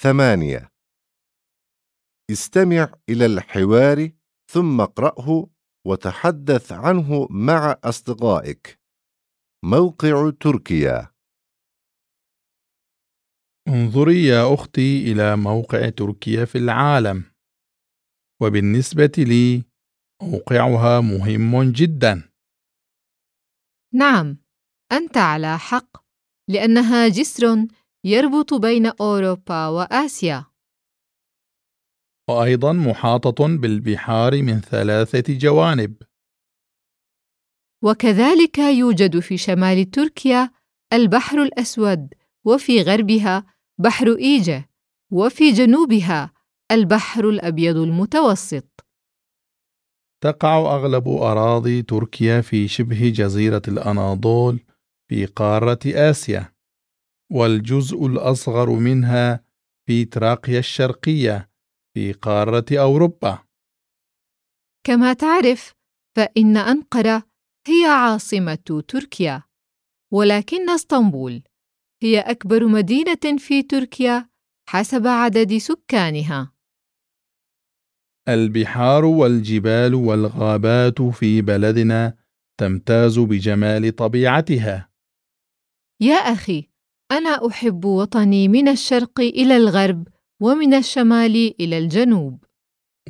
ثمانية. استمع إلى الحوار ثم اقرأه وتحدث عنه مع أصدقائك. موقع تركيا. انظري يا أختي إلى موقع تركيا في العالم. وبالنسبة لي موقعها مهم جدا. نعم أنت على حق لأنها جسر يربط بين أوروبا وآسيا. وأيضا محاطة بالبحار من ثلاثة جوانب. وكذلك يوجد في شمال تركيا البحر الأسود وفي غربها بحر إيجه وفي جنوبها البحر الأبيض المتوسط. تقع أغلب أراضي تركيا في شبه جزيرة الأناضول في قارة آسيا. والجزء الأصغر منها في تراقيا الشرقية في قارة أوروبا. كما تعرف فإن أنقرة هي عاصمة تركيا ولكن إسطنبول هي أكبر مدينة في تركيا حسب عدد سكانها. البحار والجبال والغابات في بلدنا تمتاز بجمال طبيعتها. يا أخي أنا أحب وطني من الشرق إلى الغرب ومن الشمال إلى الجنوب.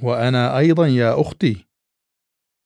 وأنا أيضا يا أختي.